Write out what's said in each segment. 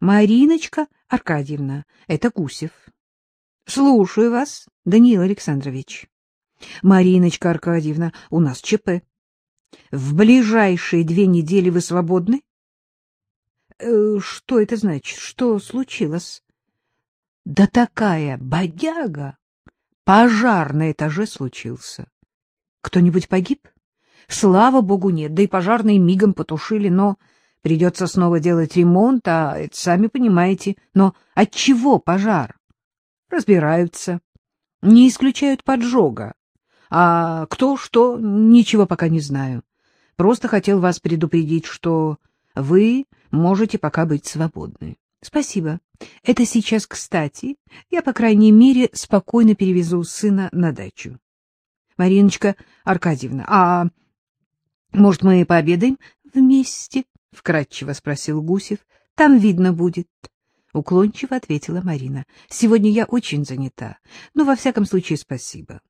Мариночка Аркадьевна, это Гусев. — Слушаю вас, Даниил Александрович. — Мариночка Аркадьевна, у нас ЧП. В ближайшие две недели вы свободны? Э, — Что это значит? Что случилось? — Да такая бодяга! Пожар на этаже случился. Кто-нибудь погиб? Слава богу, нет, да и пожарные мигом потушили, но придется снова делать ремонт, а это сами понимаете. Но от чего пожар? Разбираются. Не исключают поджога. А кто что, ничего пока не знаю. Просто хотел вас предупредить, что вы можете пока быть свободны. Спасибо. Это сейчас кстати. Я, по крайней мере, спокойно перевезу сына на дачу. Мариночка Аркадьевна, а может, мы пообедаем вместе? — вкратчиво спросил Гусев. — Там видно будет. — уклончиво ответила Марина. — Сегодня я очень занята, но, во всяком случае, спасибо.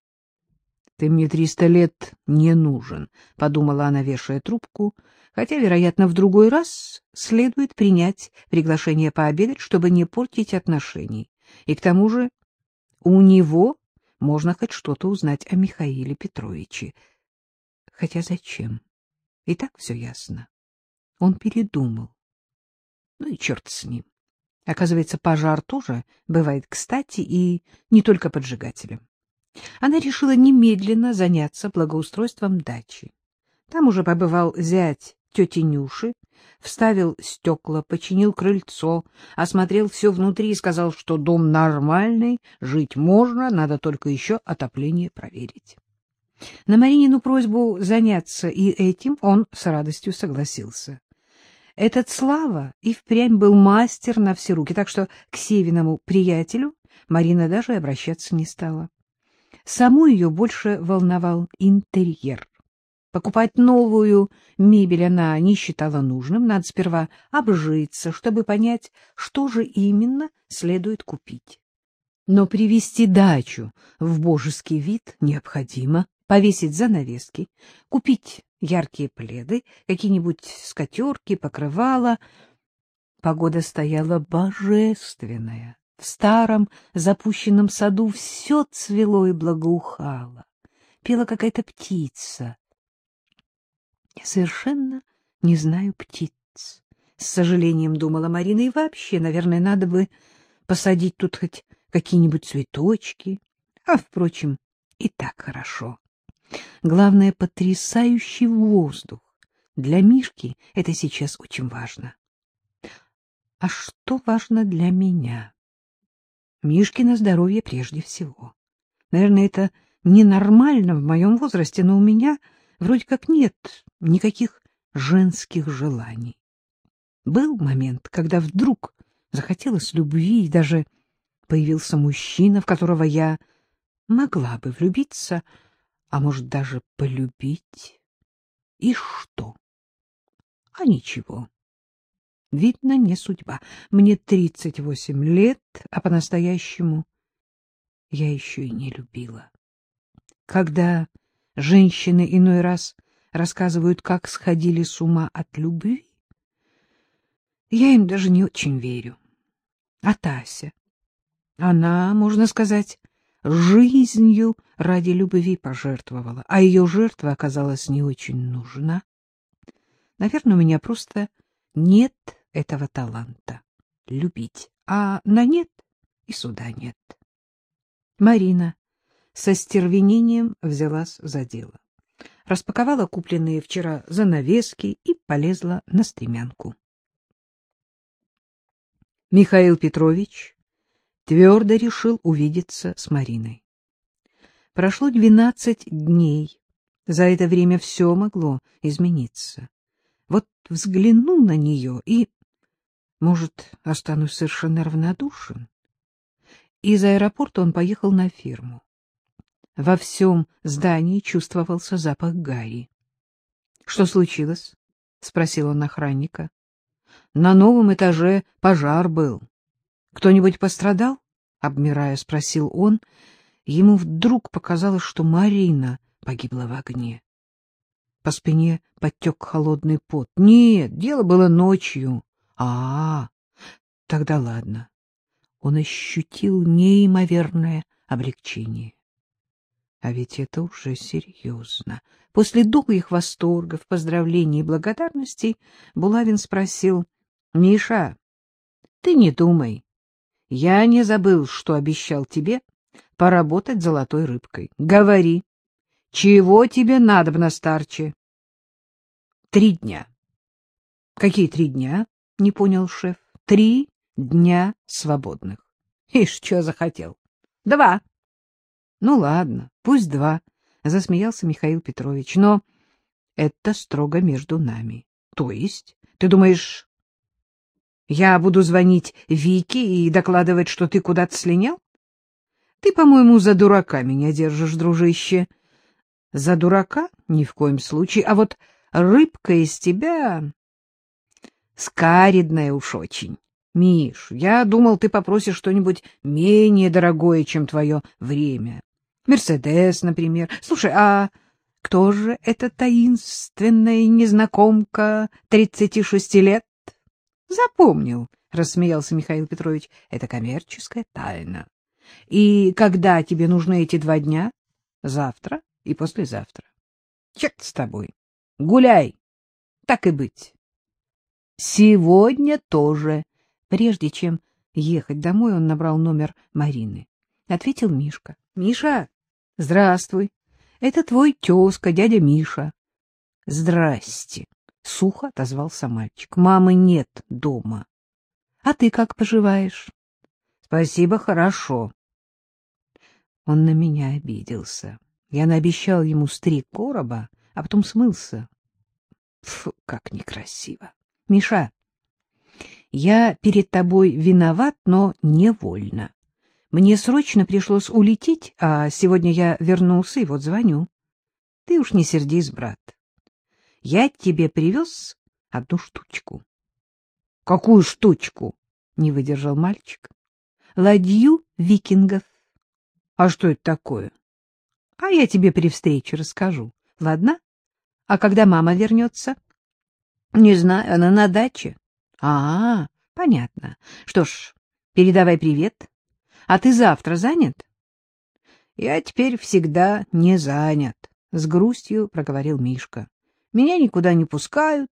— Ты мне триста лет не нужен, — подумала она, вешая трубку, хотя, вероятно, в другой раз следует принять приглашение пообедать, чтобы не портить отношений. И к тому же у него можно хоть что-то узнать о Михаиле Петровиче. Хотя зачем? И так все ясно. Он передумал. Ну и черт с ним. Оказывается, пожар тоже бывает кстати и не только поджигателем. Она решила немедленно заняться благоустройством дачи. Там уже побывал зять тети Нюши, вставил стекла, починил крыльцо, осмотрел все внутри и сказал, что дом нормальный, жить можно, надо только еще отопление проверить. На Маринину просьбу заняться и этим он с радостью согласился. Этот Слава и впрямь был мастер на все руки, так что к Севиному приятелю Марина даже обращаться не стала. Саму ее больше волновал интерьер. Покупать новую мебель она не считала нужным, надо сперва обжиться, чтобы понять, что же именно следует купить. Но привести дачу в божеский вид необходимо, повесить занавески, купить яркие пледы, какие-нибудь скатерки, покрывала. Погода стояла божественная. В старом запущенном саду все цвело и благоухало. Пела какая-то птица. Я совершенно не знаю птиц. С сожалением думала Марина, и вообще, наверное, надо бы посадить тут хоть какие-нибудь цветочки. А, впрочем, и так хорошо. Главное — потрясающий воздух. Для Мишки это сейчас очень важно. А что важно для меня? Мишкино здоровье прежде всего. Наверное, это ненормально в моем возрасте, но у меня вроде как нет никаких женских желаний. Был момент, когда вдруг захотелось любви, и даже появился мужчина, в которого я могла бы влюбиться, а может даже полюбить. И что? А ничего. Видно, не судьба. Мне тридцать восемь лет, а по-настоящему я еще и не любила. Когда женщины иной раз рассказывают, как сходили с ума от любви, я им даже не очень верю. А Тася? Она, можно сказать, жизнью ради любви пожертвовала, а ее жертва оказалась не очень нужна. Наверное, у меня просто нет этого таланта — любить, а на нет и суда нет. Марина со стервенением взялась за дело. Распаковала купленные вчера занавески и полезла на стремянку. Михаил Петрович твердо решил увидеться с Мариной. Прошло двенадцать дней. За это время все могло измениться. Вот взгляну на нее и, может, останусь совершенно равнодушен. Из аэропорта он поехал на фирму. Во всем здании чувствовался запах гари. — Что случилось? — спросил он охранника. — На новом этаже пожар был. Кто-нибудь пострадал? — обмирая, спросил он. Ему вдруг показалось, что Марина погибла в огне. По спине подтек холодный пот. Нет, дело было ночью. А, -а, -а Тогда ладно. Он ощутил неимоверное облегчение. А ведь это уже серьезно. После долгих восторгов, поздравлений и благодарностей Булавин спросил, — Миша, ты не думай. Я не забыл, что обещал тебе поработать золотой рыбкой. Говори, чего тебе надобно, старче? — Три дня. — Какие три дня? — не понял шеф. — Три дня свободных. Ишь, что захотел? — Два. — Ну, ладно, пусть два, — засмеялся Михаил Петрович. — Но это строго между нами. — То есть? Ты думаешь, я буду звонить Вике и докладывать, что ты куда-то слинял? Ты, по-моему, за дурака меня держишь, дружище. За дурака? Ни в коем случае. А вот рыбка из тебя... Скаридная уж очень. Миш, я думал, ты попросишь что-нибудь менее дорогое, чем твое время. Мерседес, например. Слушай, а кто же эта таинственная незнакомка тридцати шести лет? Запомнил, — рассмеялся Михаил Петрович, — это коммерческая тайна. И когда тебе нужны эти два дня? Завтра и послезавтра. Черт с тобой. Гуляй. Так и быть. Сегодня тоже. Прежде чем ехать домой, он набрал номер Марины. Ответил Мишка. — Миша, здравствуй. Это твой тезка, дядя Миша. — Здрасте. — сухо отозвался мальчик. — Мамы нет дома. — А ты как поживаешь? — Спасибо, хорошо. Он на меня обиделся. Я наобещал ему стриг короба, а потом смылся. Фу, как некрасиво. Миша, я перед тобой виноват, но невольно. Мне срочно пришлось улететь, а сегодня я вернулся и вот звоню. Ты уж не сердись, брат я тебе привез одну штучку. — Какую штучку? — не выдержал мальчик. — Ладью викингов. — А что это такое? — А я тебе при встрече расскажу. Ладно? А когда мама вернется? — Не знаю, она на даче. — А, понятно. Что ж, передавай привет. А ты завтра занят? — Я теперь всегда не занят, — с грустью проговорил Мишка. Меня никуда не пускают.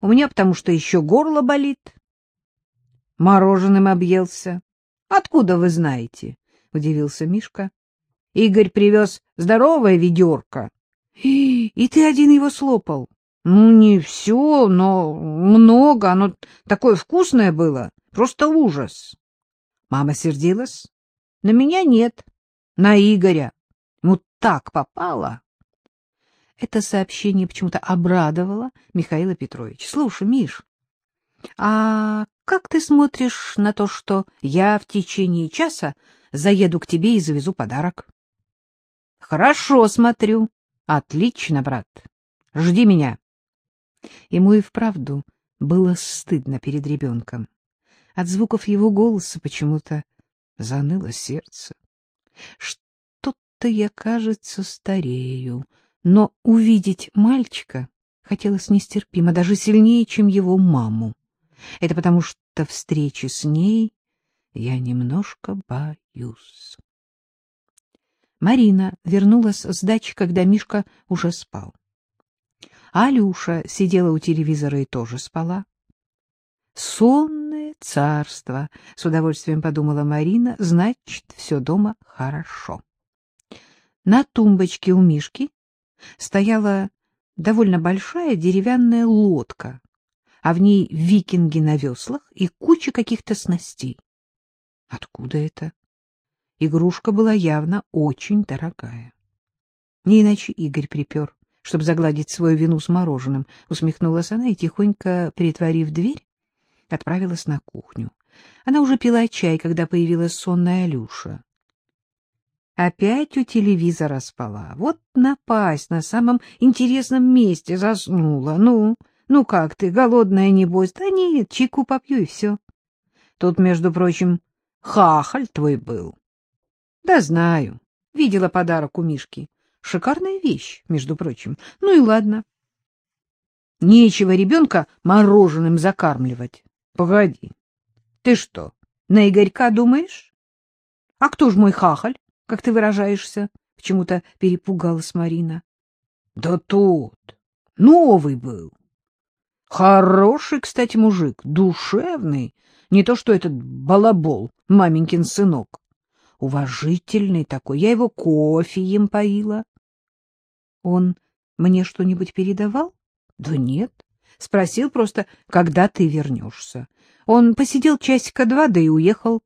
У меня потому что еще горло болит. Мороженым объелся. Откуда вы знаете? — удивился Мишка. Игорь привез здоровое ведерко. И, ты один его слопал? Ну, не все, но много. Оно такое вкусное было. Просто ужас. Мама сердилась? На меня нет. На Игоря. Ну, так попало. Это сообщение почему-то обрадовало Михаила Петровича. — Слушай, Миш, а как ты смотришь на то, что я в течение часа заеду к тебе и завезу подарок? — Хорошо смотрю. Отлично, брат. Жди меня. Ему и вправду было стыдно перед ребенком. От звуков его голоса почему-то заныло сердце. Что-то я, кажется, старею, но увидеть мальчика хотелось нестерпимо, даже сильнее, чем его маму. Это потому что встречи с ней я немножко боюсь. Марина вернулась с дачи, когда Мишка уже спал. Алюша сидела у телевизора и тоже спала. «Сонное царство», — с удовольствием подумала Марина, — «значит, все дома хорошо». На тумбочке у Мишки стояла довольно большая деревянная лодка, а в ней викинги на веслах и куча каких-то снастей. Откуда это? Игрушка была явно очень дорогая. Не иначе Игорь припер, чтобы загладить свою вину с мороженым, усмехнулась она и, тихонько притворив дверь, отправилась на кухню. Она уже пила чай, когда появилась сонная Алюша. Опять у телевизора спала. Вот напасть на самом интересном месте заснула. Ну, ну как ты, голодная небось? Да нет, чайку попью и все. Тут, между прочим, хахаль твой был. Да знаю. Видела подарок у Мишки. Шикарная вещь, между прочим. Ну и ладно. Нечего ребенка мороженым закармливать. Погоди. Ты что, на Игорька думаешь? А кто ж мой хахаль, как ты выражаешься? Почему-то перепугалась Марина. Да тут новый был. Хороший, кстати, мужик, душевный, не то что этот балабол, маменькин сынок. Уважительный такой, я его кофе им поила. Он мне что-нибудь передавал? Да нет. Спросил просто, когда ты вернешься. Он посидел часика два, да и уехал.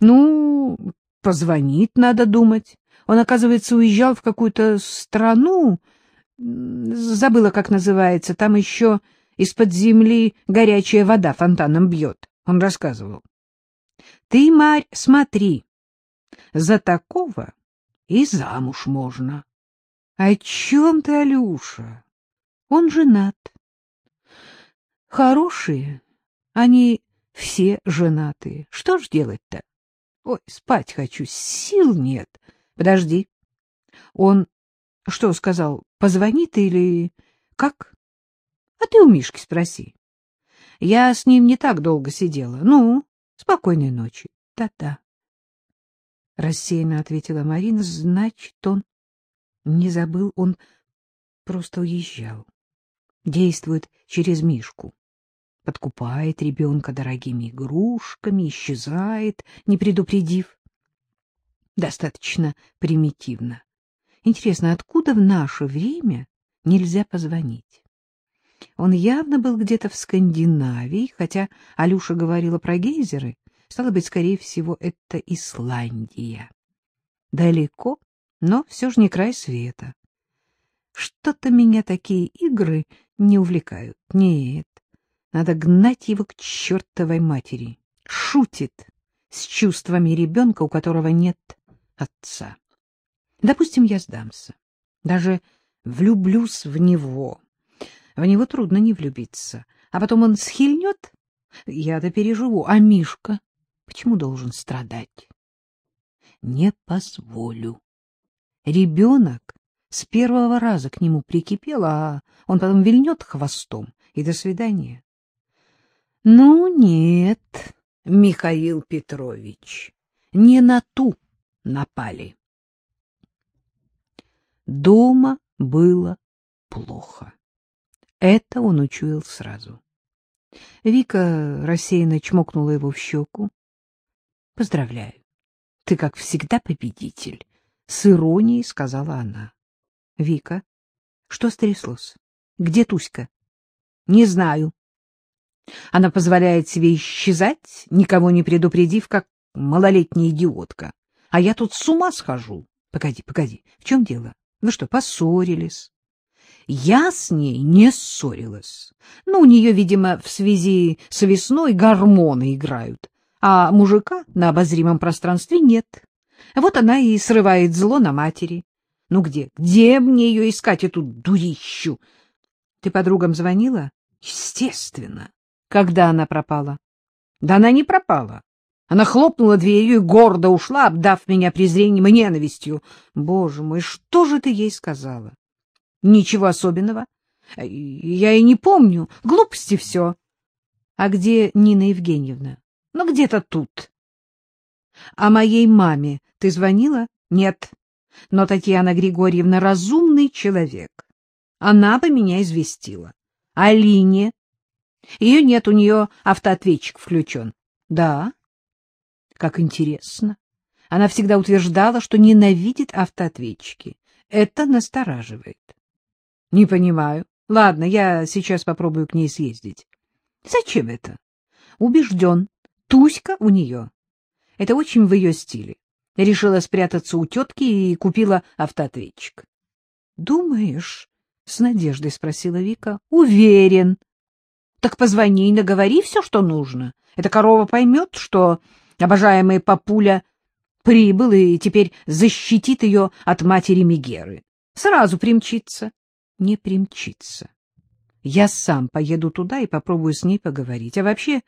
Ну, позвонить надо думать. Он, оказывается, уезжал в какую-то страну, забыла, как называется, там еще из-под земли горячая вода фонтаном бьет. Он рассказывал. Ты, Марь, смотри, за такого и замуж можно. О чем ты, Алюша? Он женат. Хорошие, они все женатые. Что ж делать-то? Ой, спать хочу, сил нет. Подожди. Он что сказал, позвонит или как? А ты у Мишки спроси. Я с ним не так долго сидела. Ну, спокойной ночи. Да-да. Рассеянно ответила Марина. Значит, он не забыл, он просто уезжал. Действует через Мишку. Подкупает ребенка дорогими игрушками, исчезает, не предупредив. Достаточно примитивно. Интересно, откуда в наше время нельзя позвонить? Он явно был где-то в Скандинавии, хотя Алюша говорила про гейзеры. Стало быть, скорее всего, это Исландия. Далеко, но все же не край света. Что-то меня такие игры не увлекают. Нет, надо гнать его к чертовой матери. Шутит с чувствами ребенка, у которого нет отца. Допустим, я сдамся. Даже влюблюсь в него. В него трудно не влюбиться. А потом он схильнет, я-то переживу. А Мишка почему должен страдать? Не позволю. Ребенок с первого раза к нему прикипел, а он потом вильнет хвостом, и до свидания. Ну, нет, Михаил Петрович, не на ту напали. Дома было плохо. Это он учуял сразу. Вика рассеянно чмокнула его в щеку. — Поздравляю. Ты, как всегда, победитель, — с иронией сказала она. — Вика, что стряслось? Где Туська? — Не знаю. Она позволяет себе исчезать, никого не предупредив, как малолетняя идиотка. А я тут с ума схожу. Погоди, погоди, в чем дело? Вы что, поссорились? Я с ней не ссорилась. Ну, у нее, видимо, в связи с весной гормоны играют, а мужика на обозримом пространстве нет. Вот она и срывает зло на матери. Ну где, где мне ее искать, эту дурищу? Ты подругам звонила? Естественно. Когда она пропала? Да она не пропала. Она хлопнула дверью и гордо ушла, обдав меня презрением и ненавистью. Боже мой, что же ты ей сказала? Ничего особенного. Я и не помню. Глупости все. А где Нина Евгеньевна? Ну, где-то тут. А моей маме ты звонила? Нет. Но Татьяна Григорьевна разумный человек. Она бы меня известила. А Лине? Ее нет, у нее автоответчик включен. Да. Как интересно. Она всегда утверждала, что ненавидит автоответчики. Это настораживает. Не понимаю. Ладно, я сейчас попробую к ней съездить. Зачем это? Убежден. Туська у нее. Это очень в ее стиле. Решила спрятаться у тетки и купила автоответчик. — Думаешь? — с надеждой спросила Вика. — Уверен. — Так позвони и наговори все, что нужно. Эта корова поймет, что обожаемый папуля прибыл и теперь защитит ее от матери Мегеры. Сразу примчится. Не примчится. Я сам поеду туда и попробую с ней поговорить. А вообще,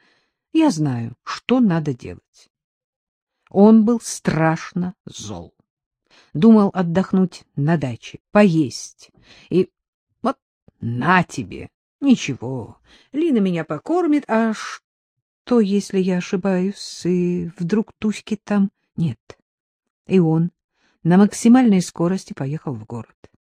я знаю, что надо делать. Он был страшно зол. Думал отдохнуть на даче, поесть. И вот на тебе. Ничего, Лина меня покормит, а что, если я ошибаюсь, и вдруг Туськи там нет? И он на максимальной скорости поехал в город.